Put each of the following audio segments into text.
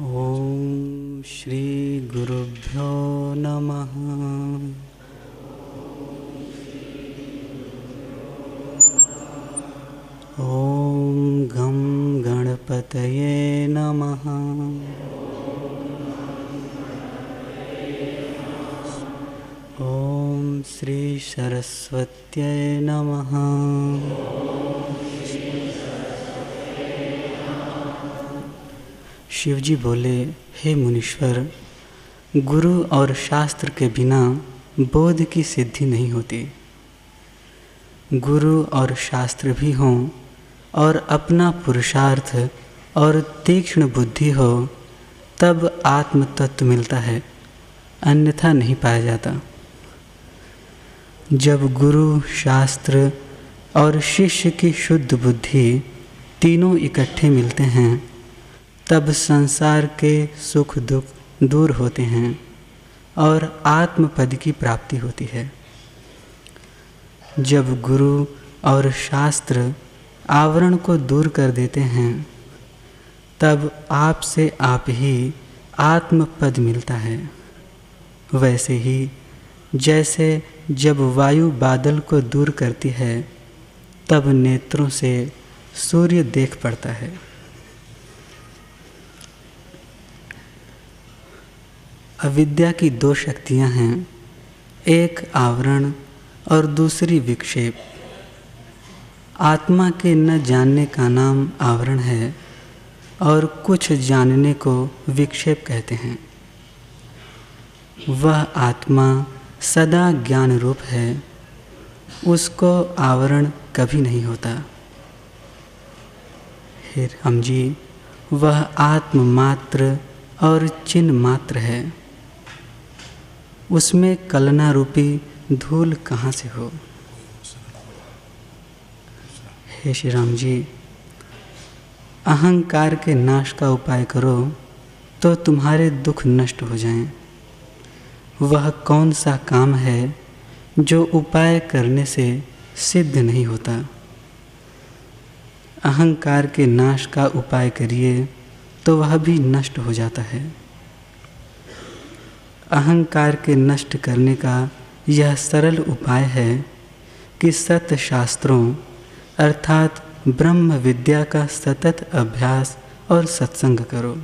ॐ श्रीगुरुभ्यो नमः। ॐ गं गणपतये नमः। ॐ श्रीसरस्वत्यै नमः शिवजी बोले, हे मुनीश्वर, गुरु और शास्त्र के बिना बोध की सिद्धि नहीं होती। गुरु और शास्त्र भी हों और अपना पुरुषार्थ और तीक्ष्ण बुद्धि हो, तब आत्म तत्व मिलता है, अन्यथा नहीं पाया जाता। जब गुरु, शास्त्र और शिष्य की शुद्ध बुद्धि तीनों इकट्ठे मिलते हैं तब संसार के सुख दुख दूर होते हैं और आत्मपद की प्राप्ति होती है। जब गुरु और शास्त्र आवरण को दूर कर देते हैं, तब आप से आप ही आत्मपद मिलता है। वैसे ही जैसे जब वायु बादल को दूर करती है, तब नेत्रों से सूर्य देख पड़ता है। अविद्या की दो शक्तियाँ हैं, एक आवरण और दूसरी विक्षेप। आत्मा के न जानने का नाम आवरण है और कुछ जानने को विक्षेप कहते हैं। वह आत्मा सदा ज्ञान रूप है, उसको आवरण कभी नहीं होता। हम जी, वह आत्म मात्र और चिन्ह मात्र है। उसमें कलना रूपी धूल कहाँ से हो? हे श्री राम जी, अहंकार के नाश का उपाय करो तो तुम्हारे दुख नष्ट हो जाएँ। वह कौन सा काम है जो उपाय करने से सिद्ध नहीं होता? अहंकार के नाश का उपाय करिए तो वह भी नष्ट हो जाता है। अहंकार के नष्ट करने का यह सरल उपाय है कि सत शास्त्रों, अर्थात ब्रह्म विद्या का सतत अभ्यास और सत्संग करो।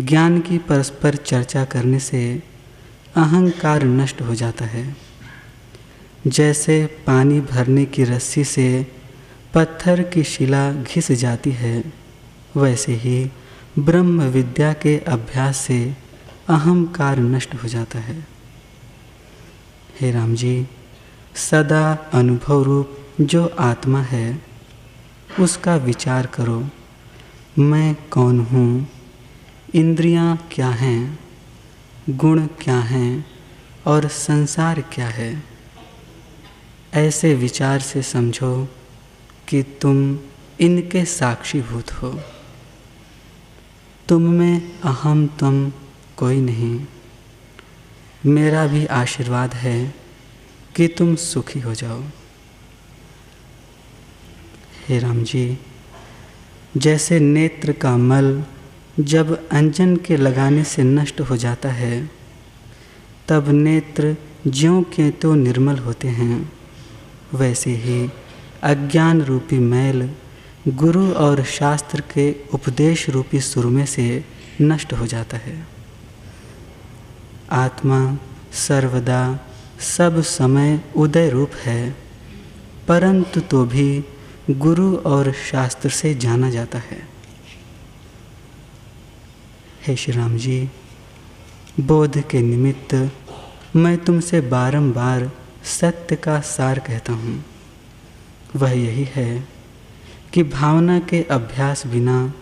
ज्ञान की परस्पर चर्चा करने से अहंकार नष्ट हो जाता है। जैसे पानी भरने की रस्सी से पत्थर की शिला घिस जाती है, वैसे ही ब्रह्म विद्या के अभ्यास से अहंकार नष्ट हो जाता है। हे राम जी सदा अनुभव रूप जो आत्मा है, उसका विचार करो, मैं कौन हूँ, इंद्रियाँ क्या हैं, गुण क्या हैं, और संसार क्या है? ऐसे विचार से समझो कि तुम इनके साक्षीभूत हो। तुम में अहम तुम कोई नहीं। मेरा भी आशीर्वाद है कि तुम सुखी हो जाओ। हे राम जी, जैसे नेत्र का मल जब अंजन के लगाने से नष्ट हो जाता है, तब नेत्र ज्यों के तो निर्मल होते हैं। वैसे ही अज्ञान रूपी मैल गुरु और शास्त्र के उपदेश रूपी सुरमे से नष्ट हो जाता है। आत्मा सर्वदा सब समय उदय रूप है। परंतु तो भी गुरु और शास्त्र से जाना जाता है। हे श्री राम जी, बोध के निमित्त मैं तुमसे बारंबार सत्य का सार कहता हूँ। वह यही है कि भावना के अभ्यास बिना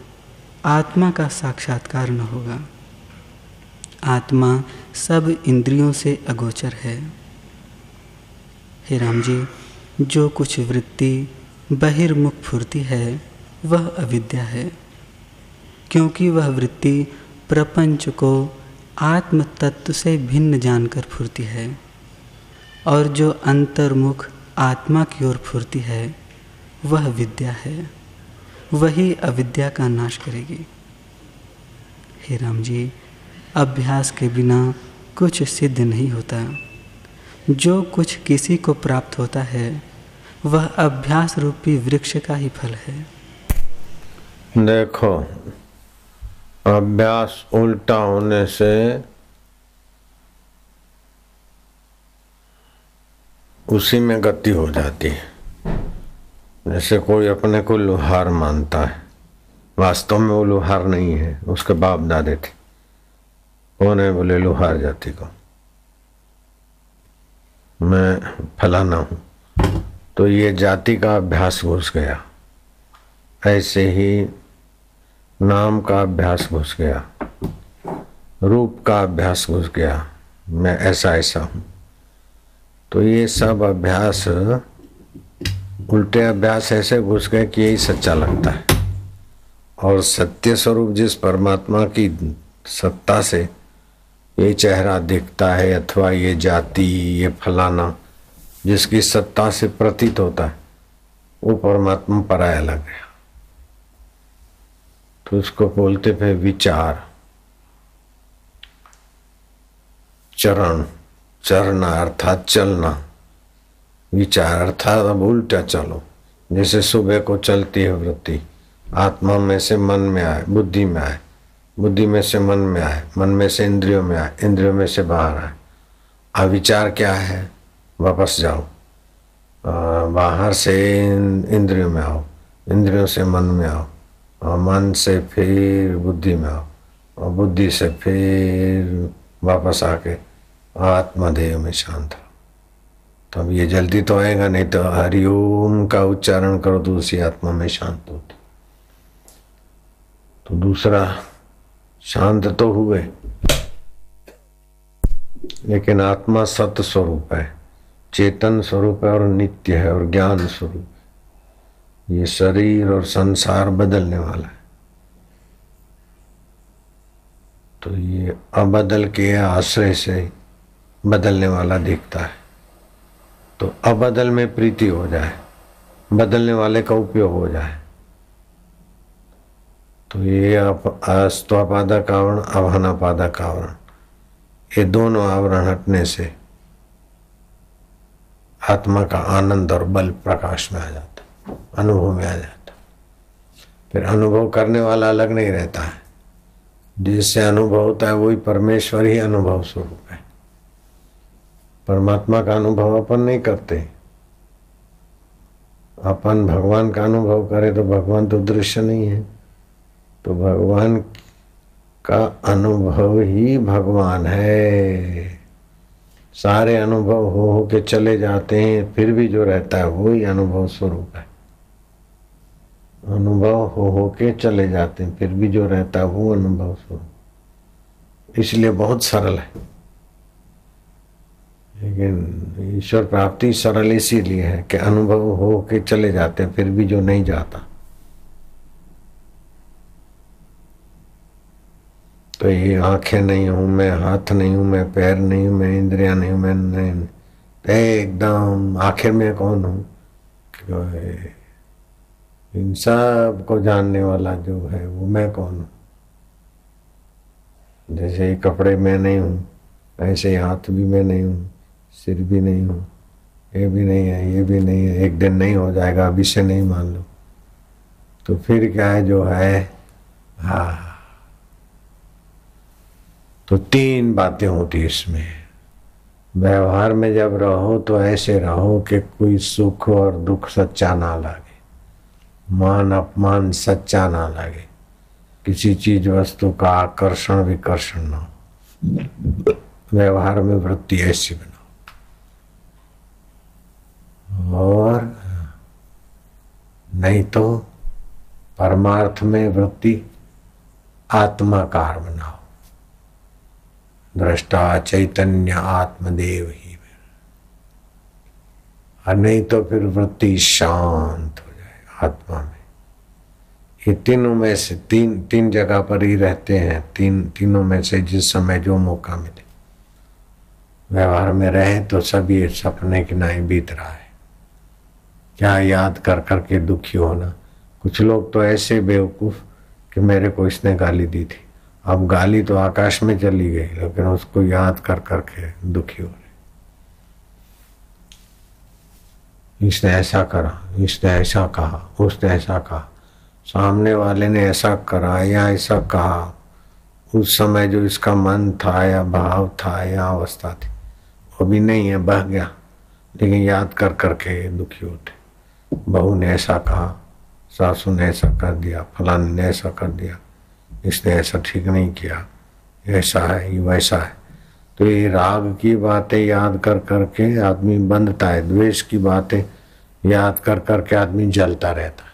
आत्मा का साक्षात्कार न होगा। आत्मा सब इंद्रियों से अगोचर है। हे राम जी जो कुछ वृत्ति बहिर्मुख फुर्ती है, वह अविद्या है। क्योंकि वह वृत्ति प्रपंच को आत्म तत्व से भिन्न जानकर फुरती है, और जो अंतर्मुख आत्मा की ओर फुरती है, वह विद्या है। वही अविद्या का नाश करेगी। हे राम जी अभ्यास के बिना कुछ सिद्ध नहीं होता। जो कुछ किसी को प्राप्त होता है, वह अभ्यास रूपी वृक्ष का ही फल है। देखो, अभ्यास उल्टा होने से उसी में गति हो जाती है। जैसे कोई अपने को लोहार मानता है। वास्तव में वो लोहार नहीं है, उसके बाप दादे थे। कौन है बोले लोहार जाति को। मैं फलाना हूँ। तो ये जाति का अभ्यास घुस गया। ऐसे ही नाम का अभ्यास घुस गया। रूप का अभ्यास घुस गया। मैं ऐसा ऐसा हूँ। तो ये सब अभ्यास, उल्टे अभ्यास ऐसे घुस गए कि यही सच्चा लगता है। और सत्य स्वरूप जिस परमात्मा की सत्ता से ये चेहरा दिखता है अथवा ये जाति, ये फलाना, जिसकी सत्ता से प्रतीत होता है, वो परमात्मा पराया लग गया। तो उसको बोलते थे विचार। चरण, चरना अर्थात चलना। विचार अर्थात अब उल्टा चलो। जैसे सुबह को चलती है वृत्ति, आत्मा में से मन में आए, बुद्धि में आए। बुद्धि में से मन में आए, मन में से इंद्रियों में आए, इंद्रियों में से बाहर आए। अब विचार क्या है? वापस जाओ। बाहर से इंद्रियों में आओ, इंद्रियों से मन में आओ, और मन से फिर बुद्धि में आओ, और बुद्धि से फिर वापस आके आत्मदेह में शांत रहो। तो अब ये जल्दी तो आएगा, नहीं तो हरिओम का उच्चारण करो तो उसी आत्मा में शांत होती। तो दूसरा शांत तो हुए, लेकिन आत्मा सत्य स्वरूप है, चेतन स्वरूप है और नित्य है और ज्ञान स्वरूप है। ये शरीर और संसार बदलने वाला है। तो ये अबदल के आश्रय से बदलने वाला दिखता है। तो अबदल में प्रीति हो जाए, बदलने वाले का उपयोग हो जाए। तो ये अस्त्वापादक आवरण अवहनापादक आवरण ये दोनों आवरण हटने से आत्मा का आनंद और बल प्रकाश में आ जाता अनुभव में आ जाता फिर अनुभव करने वाला अलग नहीं रहता है। जिससे अनुभव होता है, वही परमेश्वर ही अनुभव स्वरूप है। परमात्मा का अनुभव अपन नहीं करते। अपन भगवान का अनुभव करे तो भगवान तो दृश्य नहीं है। तो भगवान का अनुभव ही भगवान है। सारे अनुभव हो हो के चले जाते हैं, फिर भी जो रहता है वो ही अनुभव स्वरूप है। अनुभव हो हो के चले जाते हैं, फिर भी जो रहता है वो अनुभव स्वरूप। इसलिए बहुत सरल है। लेकिन ईश्वर प्राप्ति सरल इसीलिए है कि अनुभव हो के चले जाते हैं, फिर भी जो नहीं जाता। तो ये आँखें नहीं हूँ मैं, हाथ नहीं हूँ मैं, पैर नहीं हूँ मैं, इंद्रिया नहीं हूँ मैं नहीं एकदम, आखिर में कौन हूँ? इन सबको जानने वाला जो है वो मैं कौन हूँ? जैसे ये कपड़े मैं नहीं हूँ, ऐसे हाथ भी मैं नहीं हूँ, सिर भी नहीं हूँ, ये भी नहीं है, ये भी नहीं है, एक दिन नहीं हो जाएगा अभी से नहीं मान लो। तो फिर क्या है जो है? हा। तो तीन बातें होती इसमें। व्यवहार में जब रहो तो ऐसे रहो कि कोई सुख और दुख सच्चा ना लगे। मान अपमान सच्चा ना लगे। किसी चीज़ वस्तु का आकर्षण विकर्षण ना हो। व्यवहार में वृत्ति ऐसी बना। और नहीं तो परमार्थ में वृत्ति आत्माकार बनाओ दृष्टा चैतन्य आत्मदेव ही और नहीं तो फिर वृत्ति शांत हो जाए आत्मा में। ये तीनों में से तीन तीन जगह पर ही रहते हैं। तीन, तीनों में से जिस समय जो मौका मिले। व्यवहार में रहे तो सभी सपने की नाई बीत रहा है। क्या याद कर कर के दुखी होना। कुछ लोग तो ऐसे बेवकूफ़ कि मेरे को इसने गाली दी थी। अब गाली तो आकाश में चली गई, लेकिन उसको याद कर करके दुखी हो रहे इसने ऐसा करा, इसने ऐसा कहा, उसने ऐसा कहा। सामने वाले ने ऐसा करा या ऐसा कहा। उस समय जो इसका मन था या भाव था या अवस्था थी, वो भी नहीं है, बह गया। लेकिन याद कर करके दुखी होते बहू ने ऐसा कहा, सासू ने ऐसा कर दिया, फलाने ने ऐसा कर दिया। इसने ऐसा ठीक नहीं किया। ऐसा है, ये वैसा है। तो ये राग की बातें याद कर करके आदमी बंधता है, द्वेष की बातें याद कर करके आदमी जलता रहता है।